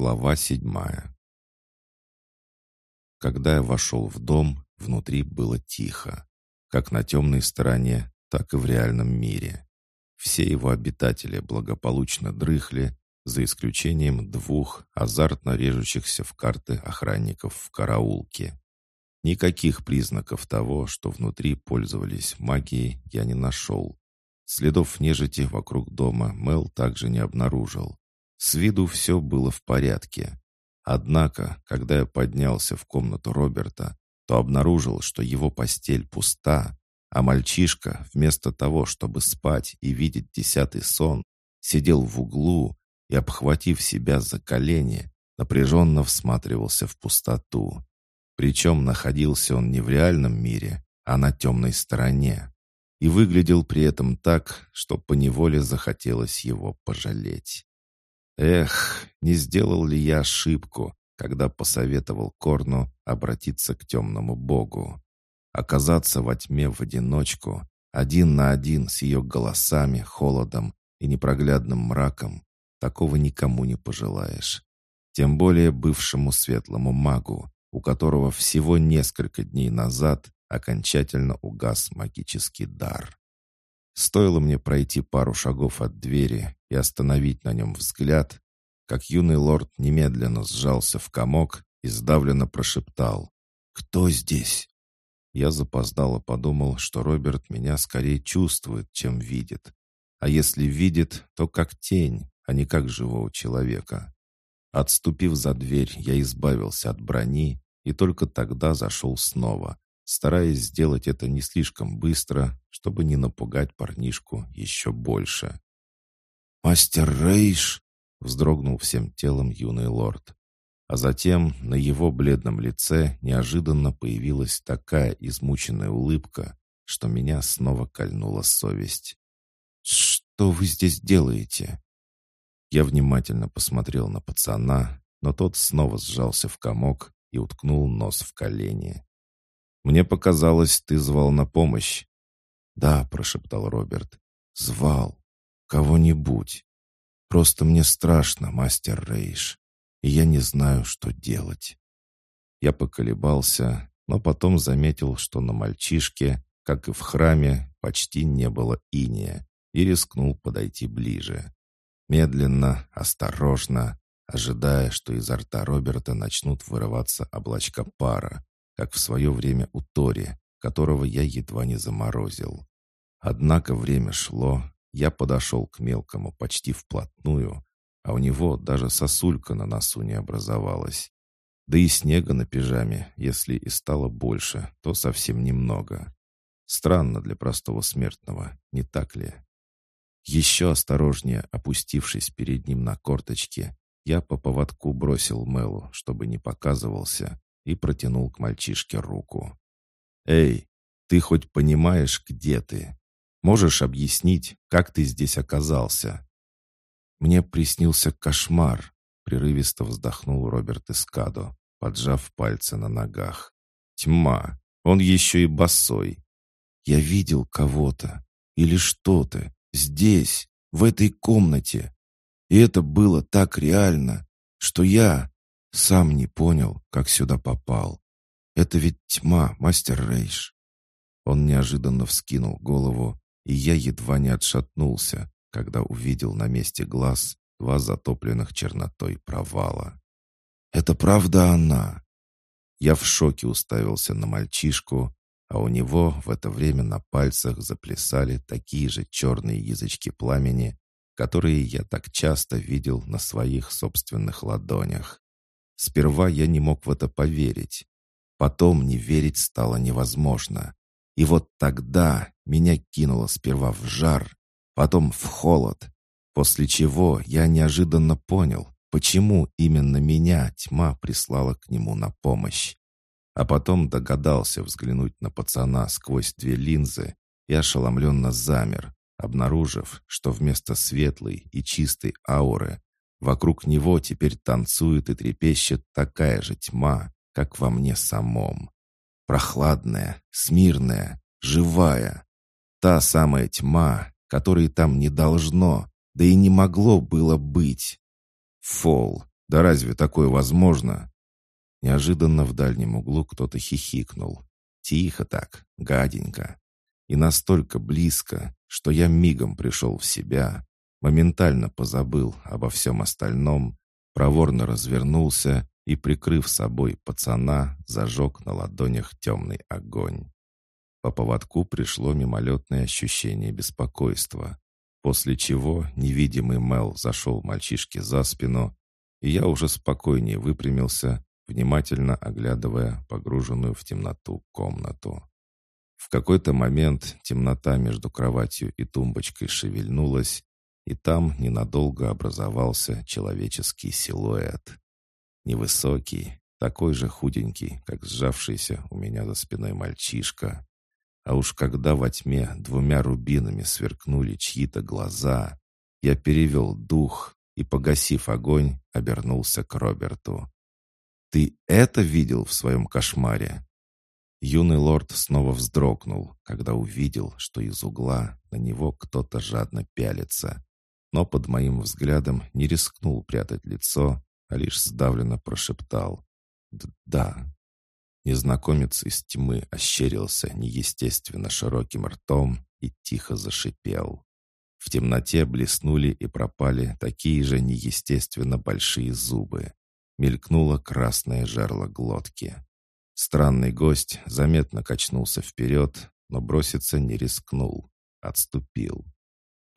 Глава седьмая Когда я вошел в дом, внутри было тихо. Как на темной стороне, так и в реальном мире. Все его обитатели благополучно дрыхли, за исключением двух азартно режущихся в карты охранников в караулке. Никаких признаков того, что внутри пользовались магией, я не нашел. Следов нежити вокруг дома Мел также не обнаружил. С виду все было в порядке. Однако, когда я поднялся в комнату Роберта, то обнаружил, что его постель пуста, а мальчишка, вместо того, чтобы спать и видеть десятый сон, сидел в углу и, обхватив себя за колени, напряженно всматривался в пустоту. Причем находился он не в реальном мире, а на темной стороне. И выглядел при этом так, что поневоле захотелось его пожалеть. Эх, не сделал ли я ошибку, когда посоветовал Корну обратиться к темному богу? Оказаться во тьме в одиночку, один на один с ее голосами, холодом и непроглядным мраком, такого никому не пожелаешь. Тем более бывшему светлому магу, у которого всего несколько дней назад окончательно угас магический дар. Стоило мне пройти пару шагов от двери и остановить на нем взгляд, как юный лорд немедленно сжался в комок и сдавленно прошептал «Кто здесь?» Я запоздало подумал, что Роберт меня скорее чувствует, чем видит. А если видит, то как тень, а не как живого человека. Отступив за дверь, я избавился от брони и только тогда зашел снова, стараясь сделать это не слишком быстро, чтобы не напугать парнишку еще больше. «Мастер Рейш!» — вздрогнул всем телом юный лорд. А затем на его бледном лице неожиданно появилась такая измученная улыбка, что меня снова кольнула совесть. «Что вы здесь делаете?» Я внимательно посмотрел на пацана, но тот снова сжался в комок и уткнул нос в колени. Мне показалось, ты звал на помощь». «Да», — прошептал Роберт. «Звал. Кого-нибудь. Просто мне страшно, мастер Рейш, и я не знаю, что делать». Я поколебался, но потом заметил, что на мальчишке, как и в храме, почти не было иния, и рискнул подойти ближе. Медленно, осторожно, ожидая, что изо рта Роберта начнут вырываться облачка пара, как в свое время у Тори, которого я едва не заморозил. Однако время шло, я подошел к мелкому почти вплотную, а у него даже сосулька на носу не образовалась. Да и снега на пижаме, если и стало больше, то совсем немного. Странно для простого смертного, не так ли? Еще осторожнее опустившись перед ним на корточки, я по поводку бросил Мелу, чтобы не показывался, и протянул к мальчишке руку. «Эй, ты хоть понимаешь, где ты? Можешь объяснить, как ты здесь оказался?» «Мне приснился кошмар», — прерывисто вздохнул Роберт Эскадо, поджав пальцы на ногах. «Тьма! Он еще и босой!» «Я видел кого-то или что-то здесь, в этой комнате, и это было так реально, что я, сам не понял, как сюда попал. Это ведь тьма, мастер Рейш. Он неожиданно вскинул голову, и я едва не отшатнулся, когда увидел на месте глаз два затопленных чернотой провала. «Это правда она!» Я в шоке уставился на мальчишку, а у него в это время на пальцах заплясали такие же черные язычки пламени, которые я так часто видел на своих собственных ладонях. Сперва я не мог в это поверить. Потом не верить стало невозможно. И вот тогда меня кинуло сперва в жар, потом в холод, после чего я неожиданно понял, почему именно меня тьма прислала к нему на помощь. А потом догадался взглянуть на пацана сквозь две линзы и ошеломленно замер, обнаружив, что вместо светлой и чистой ауры Вокруг него теперь танцует и трепещет такая же тьма, как во мне самом. Прохладная, смирная, живая. Та самая тьма, которой там не должно, да и не могло было быть. Фол, Да разве такое возможно?» Неожиданно в дальнем углу кто-то хихикнул. Тихо так, гаденько. И настолько близко, что я мигом пришел в себя, моментально позабыл обо всем остальном, проворно развернулся и, прикрыв собой пацана, зажег на ладонях темный огонь. По поводку пришло мимолетное ощущение беспокойства, после чего невидимый Мел зашел мальчишке за спину, и я уже спокойнее выпрямился, внимательно оглядывая погруженную в темноту комнату. В какой-то момент темнота между кроватью и тумбочкой шевельнулась, и там ненадолго образовался человеческий силуэт. Невысокий, такой же худенький, как сжавшийся у меня за спиной мальчишка. А уж когда во тьме двумя рубинами сверкнули чьи-то глаза, я перевел дух и, погасив огонь, обернулся к Роберту. «Ты это видел в своем кошмаре?» Юный лорд снова вздрогнул, когда увидел, что из угла на него кто-то жадно пялится, но под моим взглядом не рискнул прятать лицо, а лишь сдавленно прошептал «Да». Незнакомец из тьмы ощерился неестественно широким ртом и тихо зашипел. В темноте блеснули и пропали такие же неестественно большие зубы. Мелькнуло красное жерло глотки. Странный гость заметно качнулся вперед, но броситься не рискнул. Отступил.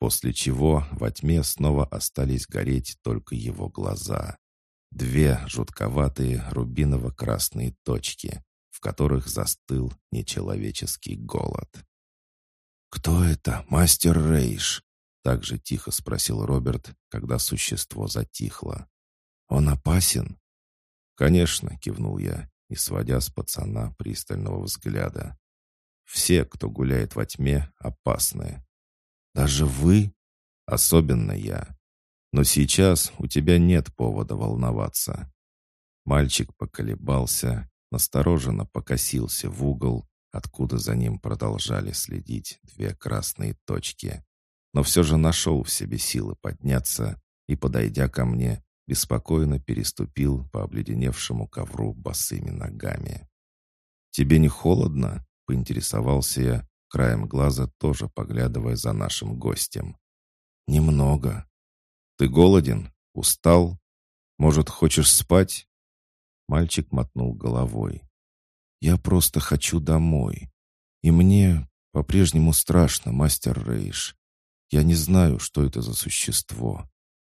После чего во тьме снова остались гореть только его глаза. Две жутковатые рубиново-красные точки, в которых застыл нечеловеческий голод. «Кто это, мастер Рейш?» Так же тихо спросил Роберт, когда существо затихло. «Он опасен?» «Конечно», — кивнул я, и сводя с пацана пристального взгляда. «Все, кто гуляет во тьме, опасны. Даже вы? Особенно я. Но сейчас у тебя нет повода волноваться». Мальчик поколебался, настороженно покосился в угол, откуда за ним продолжали следить две красные точки. Но все же нашел в себе силы подняться и, подойдя ко мне, беспокойно переступил по обледеневшему ковру босыми ногами. «Тебе не холодно?» — поинтересовался я, краем глаза тоже поглядывая за нашим гостем. «Немного», «Ты голоден? Устал? Может, хочешь спать?» Мальчик мотнул головой. «Я просто хочу домой. И мне по-прежнему страшно, мастер Рейш. Я не знаю, что это за существо.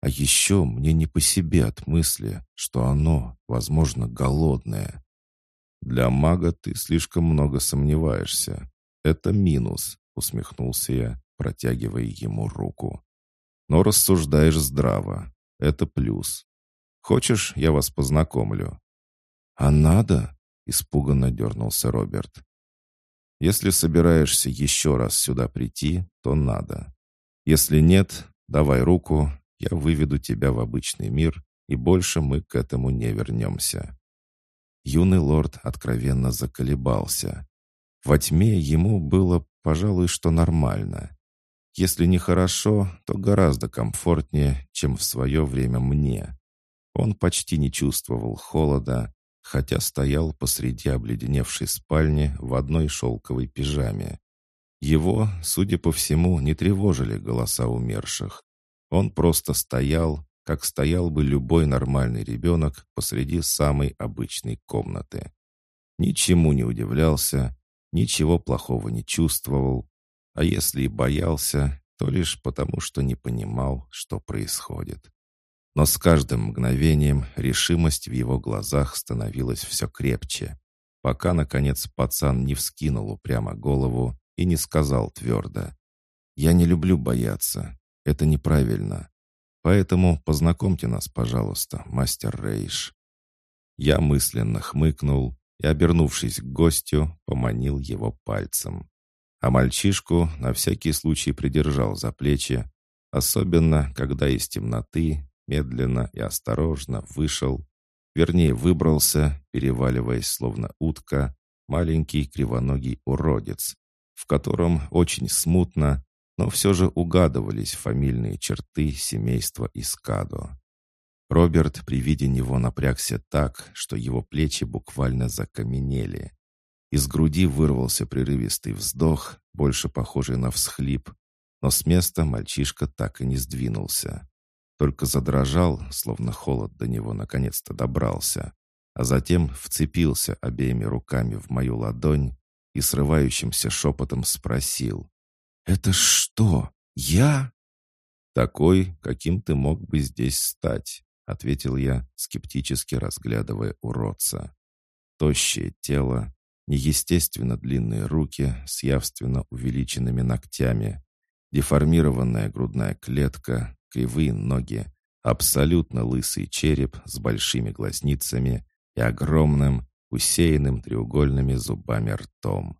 А еще мне не по себе от мысли, что оно, возможно, голодное. Для мага ты слишком много сомневаешься. Это минус, усмехнулся я, протягивая ему руку. Но рассуждаешь здраво. Это плюс. Хочешь, я вас познакомлю?» «А надо?» — испуганно дернулся Роберт. «Если собираешься еще раз сюда прийти, то надо. Если нет, давай руку, я выведу тебя в обычный мир, и больше мы к этому не вернемся». Юный лорд откровенно заколебался. Во тьме ему было, пожалуй, что нормально. Если не хорошо, то гораздо комфортнее, чем в свое время мне. Он почти не чувствовал холода, хотя стоял посреди обледеневшей спальни в одной шелковой пижаме. Его, судя по всему, не тревожили голоса умерших. Он просто стоял, как стоял бы любой нормальный ребенок посреди самой обычной комнаты. Ничему не удивлялся, ничего плохого не чувствовал, а если и боялся, то лишь потому, что не понимал, что происходит. Но с каждым мгновением решимость в его глазах становилась все крепче, пока, наконец, пацан не вскинул упрямо голову и не сказал твердо. «Я не люблю бояться. Это неправильно. Поэтому познакомьте нас, пожалуйста, мастер Рейш». Я мысленно хмыкнул и, обернувшись к гостю, поманил его пальцем а мальчишку на всякий случай придержал за плечи, особенно когда из темноты медленно и осторожно вышел, вернее выбрался, переваливаясь словно утка, маленький кривоногий уродец, в котором очень смутно, но все же угадывались фамильные черты семейства Искадо. Роберт при виде него напрягся так, что его плечи буквально закаменели. Из груди вырвался прерывистый вздох, больше похожий на всхлип, но с места мальчишка так и не сдвинулся. Только задрожал, словно холод до него наконец-то добрался, а затем вцепился обеими руками в мою ладонь и срывающимся шепотом спросил. «Это что, я?» «Такой, каким ты мог бы здесь стать», — ответил я, скептически разглядывая уродца. Тощее тело, неестественно длинные руки с явственно увеличенными ногтями, деформированная грудная клетка, кривые ноги, абсолютно лысый череп с большими глазницами и огромным, усеянным треугольными зубами ртом.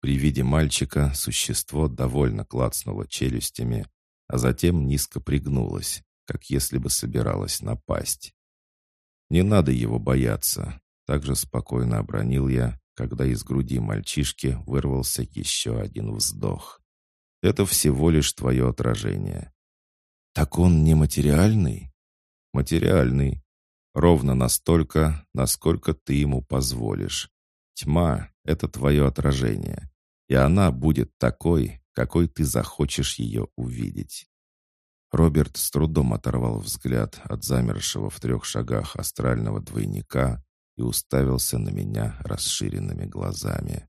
При виде мальчика существо довольно клацнуло челюстями, а затем низко пригнулось, как если бы собиралось напасть. «Не надо его бояться», — также спокойно обронил я, когда из груди мальчишки вырвался еще один вздох. «Это всего лишь твое отражение». «Так он нематериальный?» «Материальный. Ровно настолько, насколько ты ему позволишь. Тьма — это твое отражение, и она будет такой, какой ты захочешь ее увидеть». Роберт с трудом оторвал взгляд от замершего в трех шагах астрального двойника и уставился на меня расширенными глазами.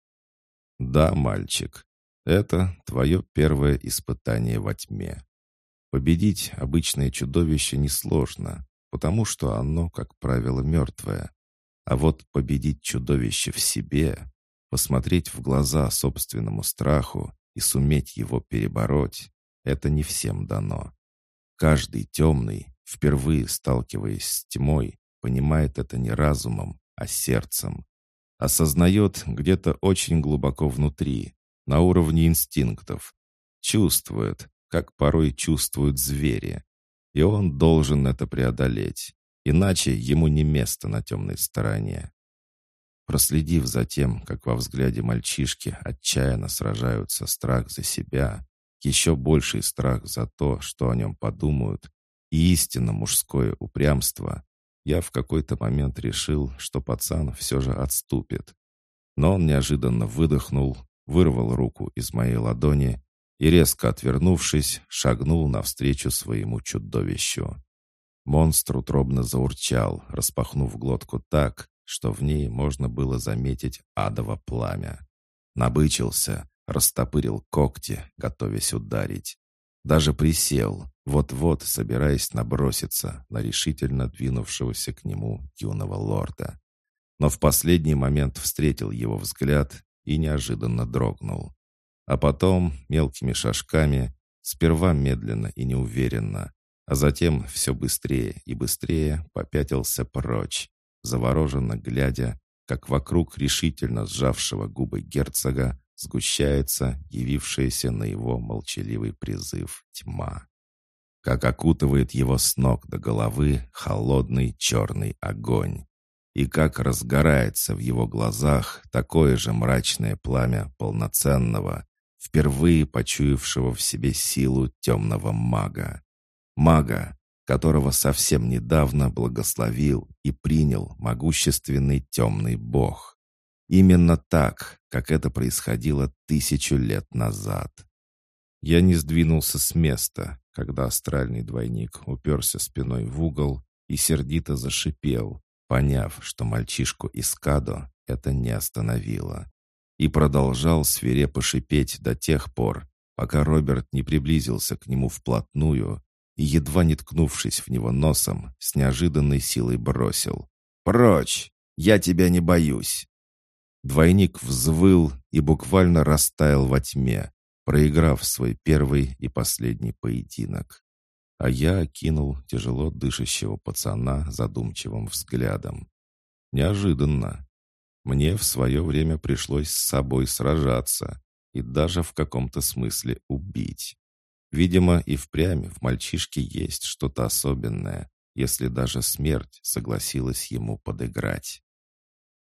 «Да, мальчик, это твое первое испытание во тьме. Победить обычное чудовище несложно, потому что оно, как правило, мертвое. А вот победить чудовище в себе, посмотреть в глаза собственному страху и суметь его перебороть, это не всем дано. Каждый темный, впервые сталкиваясь с тьмой, понимает это не разумом, а сердцем. Осознает где-то очень глубоко внутри, на уровне инстинктов. Чувствует, как порой чувствуют звери. И он должен это преодолеть, иначе ему не место на темной стороне. Проследив за тем, как во взгляде мальчишки отчаянно сражаются страх за себя, еще больший страх за то, что о нем подумают, и истинно мужское упрямство, я в какой-то момент решил, что пацан все же отступит. Но он неожиданно выдохнул, вырвал руку из моей ладони и, резко отвернувшись, шагнул навстречу своему чудовищу. Монстр утробно заурчал, распахнув глотку так, что в ней можно было заметить адово пламя. Набычился, растопырил когти, готовясь ударить. Даже присел, вот-вот собираясь наброситься на решительно двинувшегося к нему юного лорда. Но в последний момент встретил его взгляд и неожиданно дрогнул. А потом мелкими шажками, сперва медленно и неуверенно, а затем все быстрее и быстрее попятился прочь, завороженно глядя, как вокруг решительно сжавшего губы герцога сгущается явившаяся на его молчаливый призыв тьма. Как окутывает его с ног до головы холодный черный огонь. И как разгорается в его глазах такое же мрачное пламя полноценного, впервые почуявшего в себе силу темного мага. Мага, которого совсем недавно благословил и принял могущественный темный бог. Именно так, как это происходило тысячу лет назад. Я не сдвинулся с места, когда астральный двойник уперся спиной в угол и сердито зашипел, поняв, что мальчишку из Кадо это не остановило. И продолжал свирепо шипеть до тех пор, пока Роберт не приблизился к нему вплотную и, едва не ткнувшись в него носом, с неожиданной силой бросил. «Прочь! Я тебя не боюсь!» Двойник взвыл и буквально растаял во тьме, проиграв свой первый и последний поединок. А я окинул тяжело дышащего пацана задумчивым взглядом. Неожиданно. Мне в свое время пришлось с собой сражаться и даже в каком-то смысле убить. Видимо, и впрямь в мальчишке есть что-то особенное, если даже смерть согласилась ему подыграть.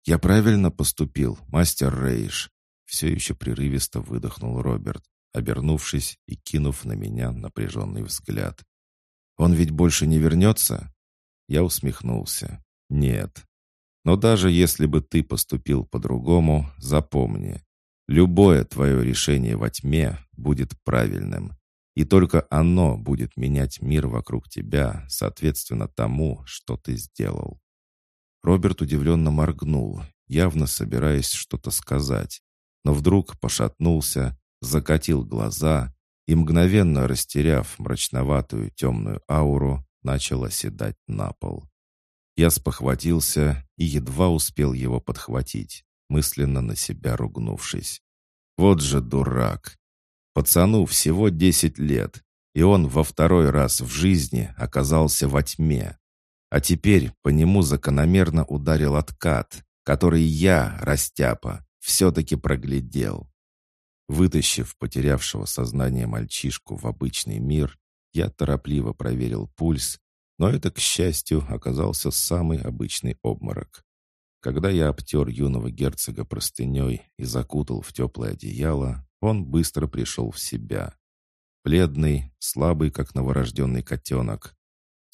«Я правильно поступил, мастер Рейш?» Все еще прерывисто выдохнул Роберт, обернувшись и кинув на меня напряженный взгляд. «Он ведь больше не вернется?» Я усмехнулся. «Нет. Но даже если бы ты поступил по-другому, запомни, любое твое решение во тьме будет правильным. И только оно будет менять мир вокруг тебя, соответственно тому, что ты сделал». Роберт удивленно моргнул, явно собираясь что-то сказать, но вдруг пошатнулся, закатил глаза и, мгновенно растеряв мрачноватую темную ауру, начал оседать на пол. Я спохватился и едва успел его подхватить, мысленно на себя ругнувшись. Вот же дурак! Пацану всего десять лет, и он во второй раз в жизни оказался во тьме. А теперь по нему закономерно ударил откат, который я, растяпа, все-таки проглядел. Вытащив потерявшего сознание мальчишку в обычный мир, я торопливо проверил пульс, но это, к счастью, оказался самый обычный обморок. Когда я обтер юного герцога простыней и закутал в теплое одеяло, он быстро пришел в себя. Бледный, слабый, как новорожденный котенок.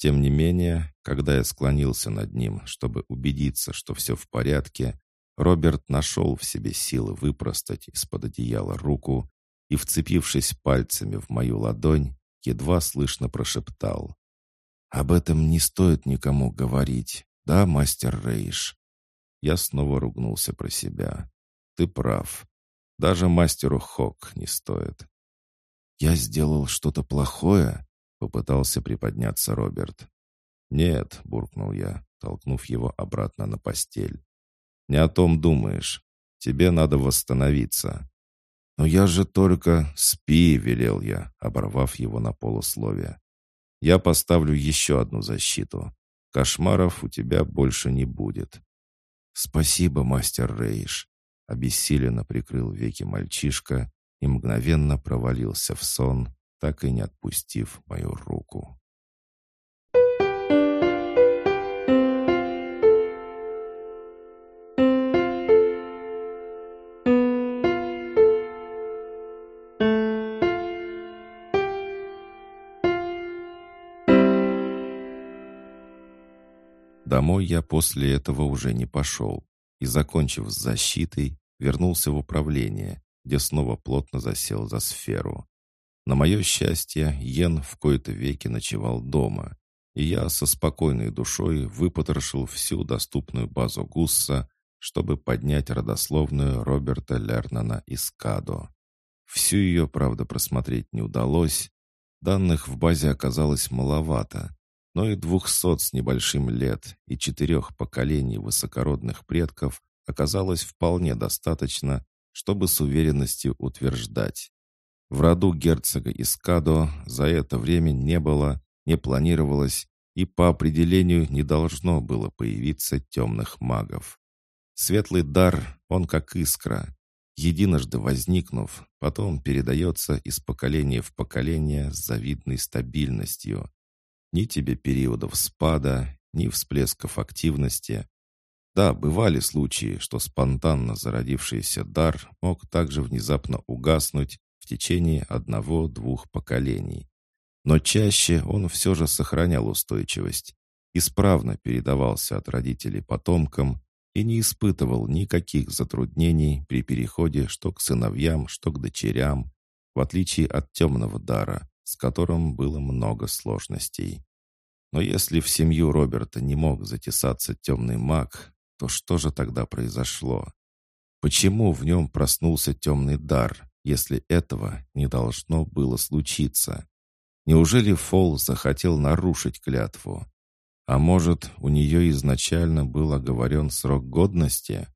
Тем не менее, когда я склонился над ним, чтобы убедиться, что все в порядке, Роберт нашел в себе силы выпростать из-под одеяла руку и, вцепившись пальцами в мою ладонь, едва слышно прошептал. «Об этом не стоит никому говорить, да, мастер Рейш?» Я снова ругнулся про себя. «Ты прав. Даже мастеру Хок не стоит». «Я сделал что-то плохое?» — попытался приподняться Роберт. «Нет», — буркнул я, толкнув его обратно на постель. Не о том думаешь. Тебе надо восстановиться». «Но я же только...» «Спи», — велел я, оборвав его на полусловие. «Я поставлю еще одну защиту. Кошмаров у тебя больше не будет». «Спасибо, мастер Рейш», — обессиленно прикрыл веки мальчишка и мгновенно провалился в сон, так и не отпустив мою руку. Домой я после этого уже не пошел и, закончив с защитой, вернулся в управление, где снова плотно засел за сферу. На мое счастье, Йен в кои-то веки ночевал дома, и я со спокойной душой выпотрошил всю доступную базу Гусса, чтобы поднять родословную Роберта Лернана из Кадо. Всю ее, правда, просмотреть не удалось. Данных в базе оказалось маловато, но и двухсот с небольшим лет и четырех поколений высокородных предков оказалось вполне достаточно, чтобы с уверенностью утверждать. В роду герцога Искадо за это время не было, не планировалось и по определению не должно было появиться темных магов. Светлый дар, он как искра. Единожды возникнув, потом передается из поколения в поколение с завидной стабильностью. Ни тебе периодов спада, ни всплесков активности. Да, бывали случаи, что спонтанно зародившийся дар мог также внезапно угаснуть течение одного-двух поколений. Но чаще он все же сохранял устойчивость, исправно передавался от родителей потомкам и не испытывал никаких затруднений при переходе что к сыновьям, что к дочерям, в отличие от темного дара, с которым было много сложностей. Но если в семью Роберта не мог затесаться темный маг, то что же тогда произошло? Почему в нем проснулся темный дар, если этого не должно было случиться? Неужели Фол захотел нарушить клятву? А может, у нее изначально был оговорен срок годности?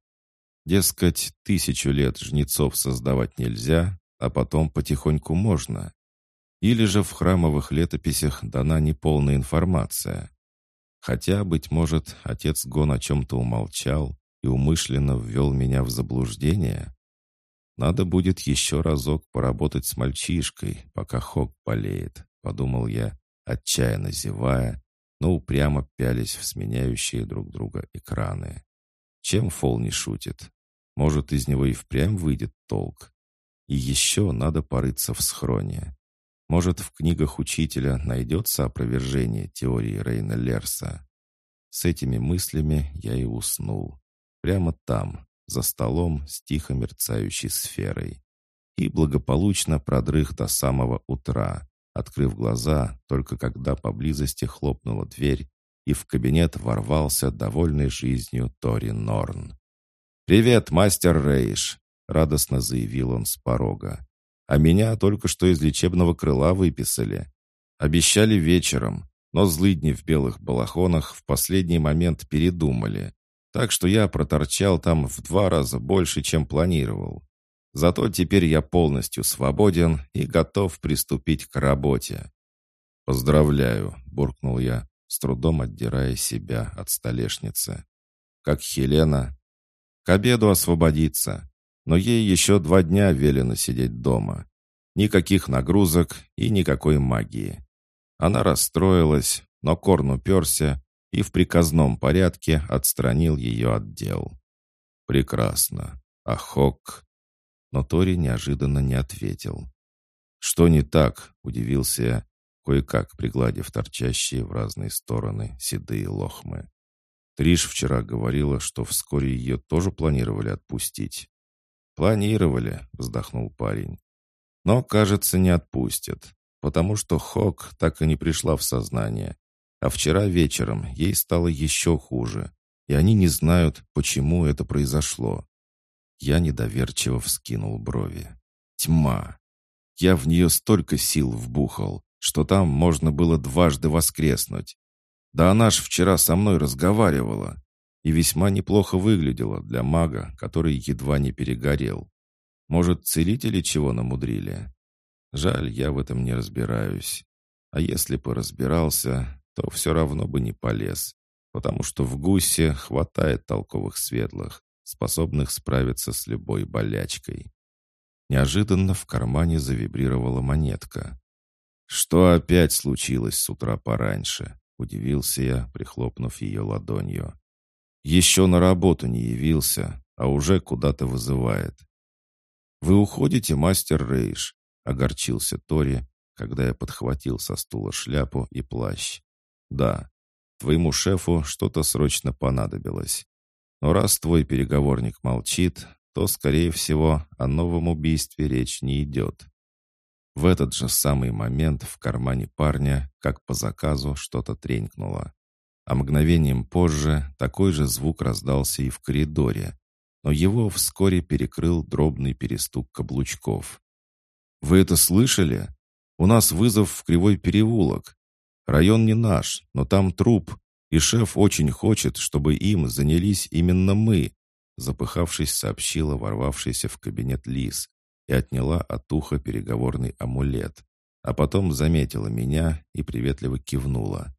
Дескать, тысячу лет жнецов создавать нельзя, а потом потихоньку можно. Или же в храмовых летописях дана неполная информация. Хотя, быть может, отец Гон о чем-то умолчал и умышленно ввел меня в заблуждение. Надо будет еще разок поработать с мальчишкой, пока Хок болеет, подумал я, отчаянно зевая, но упрямо пялись в сменяющие друг друга экраны. Чем Фол не шутит? Может, из него и впрямь выйдет толк? И еще надо порыться в схроне. Может, в книгах учителя найдется опровержение теории Рейна Лерса. С этими мыслями я и уснул. Прямо там, за столом с тихо мерцающей сферой. И благополучно продрых до самого утра, открыв глаза только когда поблизости хлопнула дверь, и в кабинет ворвался довольный жизнью Тори Норн. «Привет, мастер Рейш!» — радостно заявил он с порога. «А меня только что из лечебного крыла выписали. Обещали вечером, но злыдни в белых балахонах в последний момент передумали. Так что я проторчал там в два раза больше, чем планировал. Зато теперь я полностью свободен и готов приступить к работе. «Поздравляю», — буркнул я, с трудом отдирая себя от столешницы. «Как Хелена?» «К обеду освободиться, но ей еще два дня велено сидеть дома. Никаких нагрузок и никакой магии». Она расстроилась, но Корн уперся и в приказном порядке отстранил ее от дел. «Прекрасно. А Хок...» Но Тори неожиданно не ответил. «Что не так?» — удивился я, кое-как пригладив торчащие в разные стороны седые лохмы. Триш вчера говорила, что вскоре ее тоже планировали отпустить. «Планировали», — вздохнул парень. «Но, кажется, не отпустят, потому что Хок так и не пришла в сознание, а вчера вечером ей стало еще хуже, и они не знают, почему это произошло. Я недоверчиво вскинул брови. Тьма. Я в нее столько сил вбухал, что там можно было дважды воскреснуть. Да она ж вчера со мной разговаривала и весьма неплохо выглядела для мага, который едва не перегорел. Может, целители чего намудрили? Жаль, я в этом не разбираюсь. А если бы разбирался, то все равно бы не полез, потому что в гусе хватает толковых светлых, способных справиться с любой болячкой. Неожиданно в кармане завибрировала монетка. «Что опять случилось с утра пораньше?» — удивился я, прихлопнув ее ладонью. «Еще на работу не явился, а уже куда-то вызывает». «Вы уходите, мастер Рейш?» — огорчился Тори, когда я подхватил со стула шляпу и плащ. Да, твоему шефу что-то срочно понадобилось. Но раз твой переговорник молчит, то, скорее всего, о новом убийстве речь не идет. В этот же самый момент в кармане парня, как по заказу, что-то тренькнуло. А мгновением позже такой же звук раздался и в коридоре, но его вскоре перекрыл дробный перестук каблучков. «Вы это слышали? У нас вызов в Кривой переулок. Район не наш, но там труп, и шеф очень хочет, чтобы им занялись именно мы», запыхавшись, сообщила ворвавшаяся в кабинет Лис и отняла от уха переговорный амулет, а потом заметила меня и приветливо кивнула.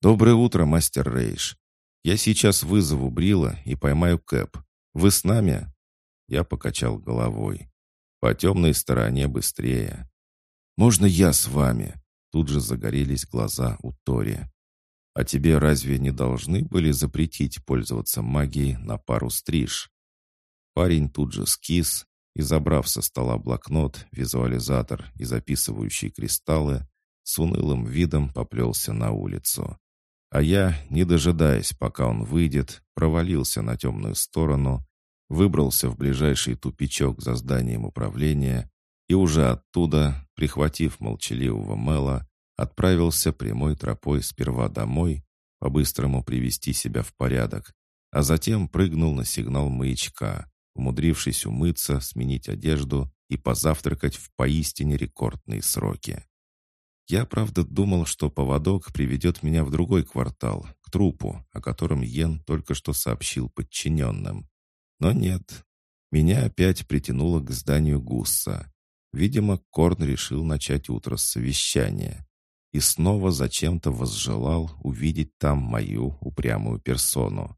«Доброе утро, мастер Рейш. Я сейчас вызову Брила и поймаю Кэп. Вы с нами?» Я покачал головой. «По темной стороне быстрее». «Можно я с вами?» Тут же загорелись глаза у Тори. «А тебе разве не должны были запретить пользоваться магией на пару стриж?» Парень тут же скис и, забрав со стола блокнот, визуализатор и записывающие кристаллы, с унылым видом поплелся на улицу. А я, не дожидаясь, пока он выйдет, провалился на темную сторону, выбрался в ближайший тупичок за зданием управления и уже оттуда, прихватив молчаливого Мэла, отправился прямой тропой сперва домой, по-быстрому привести себя в порядок, а затем прыгнул на сигнал маячка, умудрившись умыться, сменить одежду и позавтракать в поистине рекордные сроки. Я, правда, думал, что поводок приведет меня в другой квартал, к трупу, о котором Йен только что сообщил подчиненным. Но нет. Меня опять притянуло к зданию Гусса. Видимо, Корн решил начать утро с совещания. И снова зачем-то возжелал увидеть там мою упрямую персону.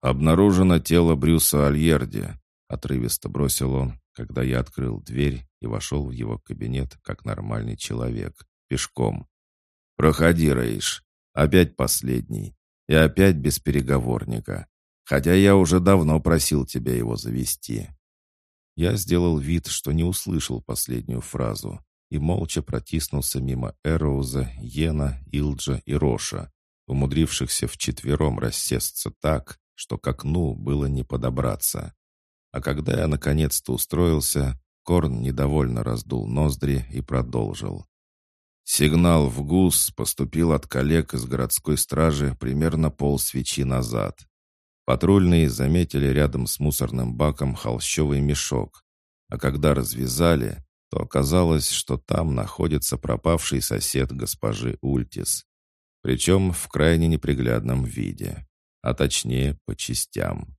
«Обнаружено тело Брюса Альерди», — отрывисто бросил он, когда я открыл дверь и вошел в его кабинет как нормальный человек, пешком. «Проходи, Раиш. Опять последний. И опять без переговорника. Хотя я уже давно просил тебя его завести. Я сделал вид, что не услышал последнюю фразу, и молча протиснулся мимо Эроуза, Йена, Илджа и Роша, умудрившихся вчетвером рассесться так, что к окну было не подобраться. А когда я наконец-то устроился, Корн недовольно раздул ноздри и продолжил. Сигнал в ГУС поступил от коллег из городской стражи примерно пол свечи назад. Патрульные заметили рядом с мусорным баком холщовый мешок, а когда развязали, то оказалось, что там находится пропавший сосед госпожи Ультис. Причем в крайне неприглядном виде, а точнее по частям.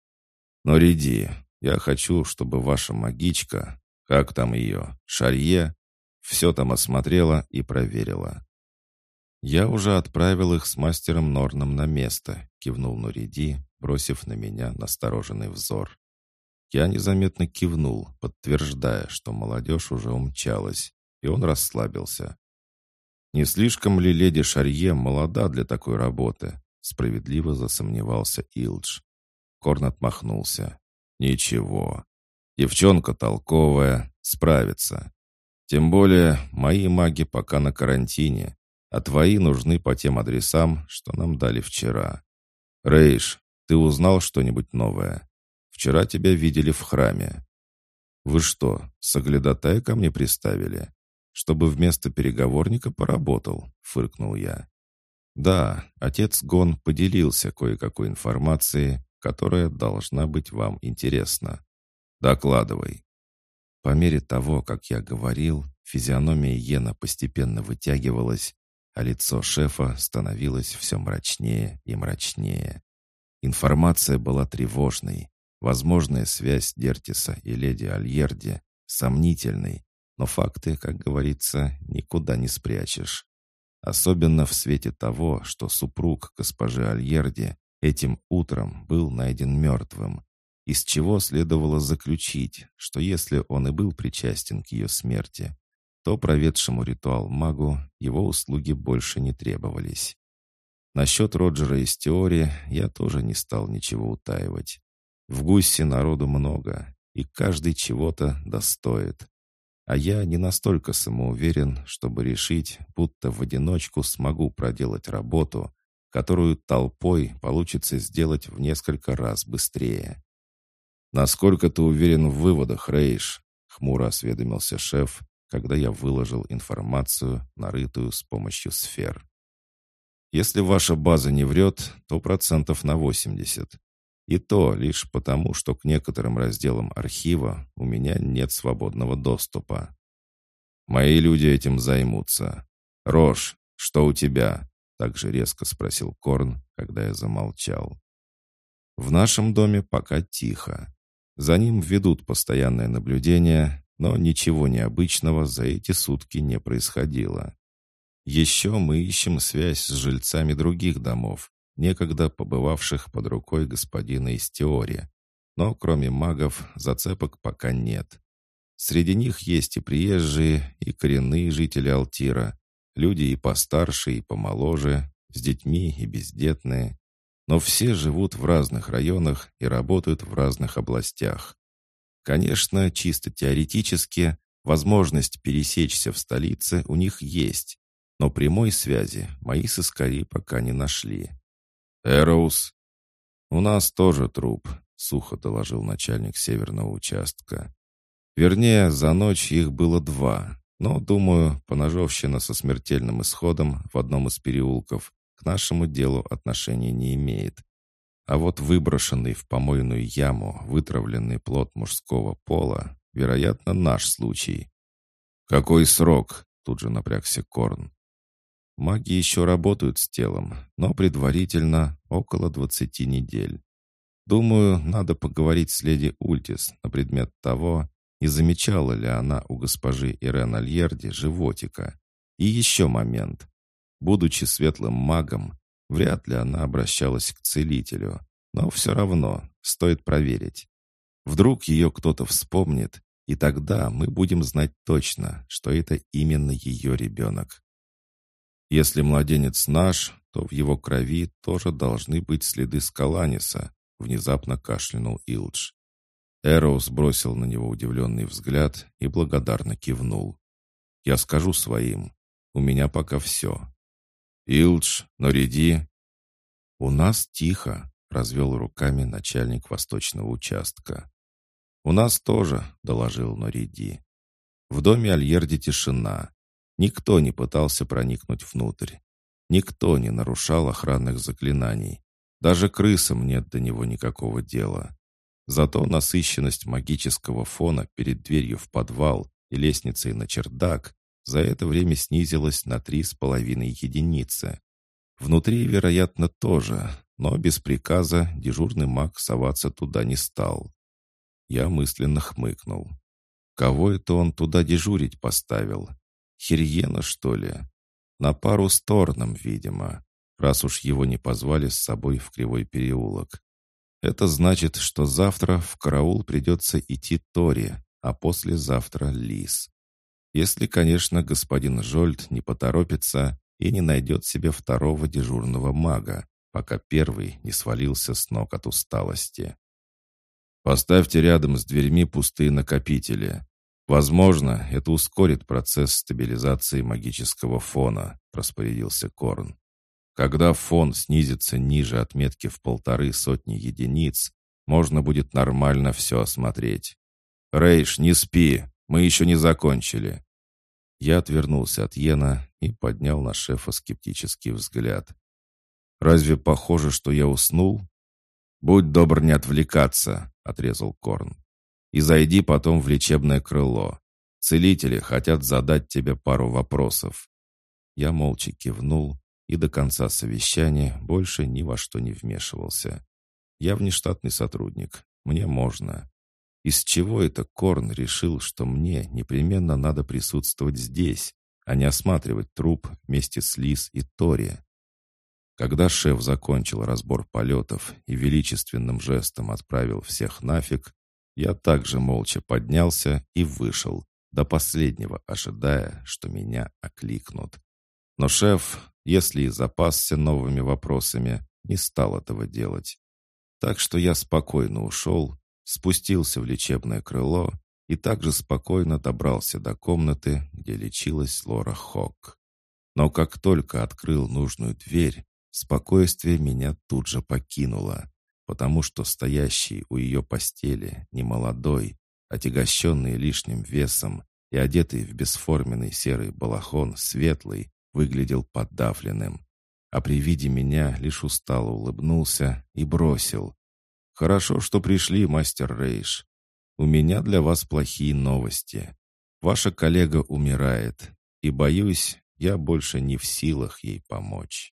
Но, Риди, я хочу, чтобы ваша магичка, как там ее, Шарье, все там осмотрела и проверила. «Я уже отправил их с мастером Норном на место», — кивнул Нуриди, бросив на меня настороженный взор. Я незаметно кивнул, подтверждая, что молодежь уже умчалась, и он расслабился. «Не слишком ли леди Шарье молода для такой работы?» Справедливо засомневался Илдж. Корн отмахнулся. «Ничего. Девчонка толковая, справится. Тем более мои маги пока на карантине, а твои нужны по тем адресам, что нам дали вчера. Рейш, ты узнал что-нибудь новое? Вчера тебя видели в храме. Вы что, соглядатая ко мне приставили? Чтобы вместо переговорника поработал, фыркнул я. Да, отец Гон поделился кое-какой информацией, которая должна быть вам интересна. Докладывай. По мере того, как я говорил, физиономия Йена постепенно вытягивалась, а лицо шефа становилось все мрачнее и мрачнее. Информация была тревожной. Возможная связь Дертиса и леди Альерди сомнительной, но факты, как говорится, никуда не спрячешь. Особенно в свете того, что супруг госпожи Альерди этим утром был найден мертвым, из чего следовало заключить, что если он и был причастен к ее смерти, то проведшему ритуал магу его услуги больше не требовались. Насчет Роджера из теории я тоже не стал ничего утаивать. В гусе народу много, и каждый чего-то достоит. А я не настолько самоуверен, чтобы решить, будто в одиночку смогу проделать работу, которую толпой получится сделать в несколько раз быстрее. «Насколько ты уверен в выводах, Рейш?» — хмуро осведомился шеф, когда я выложил информацию, нарытую с помощью сфер. «Если ваша база не врет, то процентов на 80. И то лишь потому, что к некоторым разделам архива у меня нет свободного доступа. Мои люди этим займутся. Рош, что у тебя?» Также резко спросил Корн, когда я замолчал. В нашем доме пока тихо. За ним ведут постоянное наблюдение, но ничего необычного за эти сутки не происходило. Еще мы ищем связь с жильцами других домов, некогда побывавших под рукой господина из теории. Но кроме магов зацепок пока нет. Среди них есть и приезжие, и коренные жители Алтира, люди и постарше, и помоложе, с детьми и бездетные но все живут в разных районах и работают в разных областях. Конечно, чисто теоретически, возможность пересечься в столице у них есть, но прямой связи мои сыскари пока не нашли. «Эроус?» «У нас тоже труп», — сухо доложил начальник северного участка. Вернее, за ночь их было два, но, думаю, поножовщина со смертельным исходом в одном из переулков к нашему делу отношения не имеет. А вот выброшенный в помойную яму вытравленный плод мужского пола, вероятно, наш случай. «Какой срок?» — тут же напрягся Корн. Маги еще работают с телом, но предварительно около двадцати недель. Думаю, надо поговорить с леди Ультис на предмет того, не замечала ли она у госпожи Ирен Альерди животика. И еще момент. Будучи светлым магом, вряд ли она обращалась к целителю, но все равно стоит проверить. Вдруг ее кто-то вспомнит, и тогда мы будем знать точно, что это именно ее ребенок. Если младенец наш, то в его крови тоже должны быть следы Скаланиса, внезапно кашлянул Илдж. Эроус бросил на него удивленный взгляд и благодарно кивнул. «Я скажу своим. У меня пока все. «Илдж, Нориди, «У нас тихо», — развел руками начальник восточного участка. «У нас тоже», — доложил Нориди. «В доме Альерди тишина. Никто не пытался проникнуть внутрь. Никто не нарушал охранных заклинаний. Даже крысам нет до него никакого дела. Зато насыщенность магического фона перед дверью в подвал и лестницей на чердак за это время снизилась на три с половиной единицы. Внутри, вероятно, тоже, но без приказа дежурный маг соваться туда не стал. Я мысленно хмыкнул. Кого это он туда дежурить поставил? Хирьена, что ли? На пару с Торном, видимо, раз уж его не позвали с собой в Кривой переулок. Это значит, что завтра в караул придется идти Тори, а послезавтра Лис. Если, конечно, господин Жольд не поторопится и не найдет себе второго дежурного мага, пока первый не свалился с ног от усталости. Поставьте рядом с дверьми пустые накопители. Возможно, это ускорит процесс стабилизации магического фона, распорядился Корн. Когда фон снизится ниже отметки в полторы сотни единиц, можно будет нормально все осмотреть. «Рейш, не спи, мы еще не закончили». Я отвернулся от Йена и поднял на шефа скептический взгляд. «Разве похоже, что я уснул?» «Будь добр не отвлекаться», — отрезал Корн. «И зайди потом в лечебное крыло. Целители хотят задать тебе пару вопросов». Я молча кивнул и до конца совещания больше ни во что не вмешивался. Я внештатный сотрудник, мне можно. Из чего это Корн решил, что мне непременно надо присутствовать здесь, а не осматривать труп вместе с Лис и Тори? Когда шеф закончил разбор полетов и величественным жестом отправил всех нафиг, я также молча поднялся и вышел, до последнего ожидая, что меня окликнут. Но шеф, если и запасся новыми вопросами, не стал этого делать. Так что я спокойно ушел, спустился в лечебное крыло и также спокойно добрался до комнаты, где лечилась Лора Хок. Но как только открыл нужную дверь, Спокойствие меня тут же покинуло, потому что стоящий у ее постели немолодой, отягощенный лишним весом и одетый в бесформенный серый балахон светлый, выглядел подавленным. А при виде меня лишь устало улыбнулся и бросил. «Хорошо, что пришли, мастер Рейш. У меня для вас плохие новости. Ваша коллега умирает, и, боюсь, я больше не в силах ей помочь».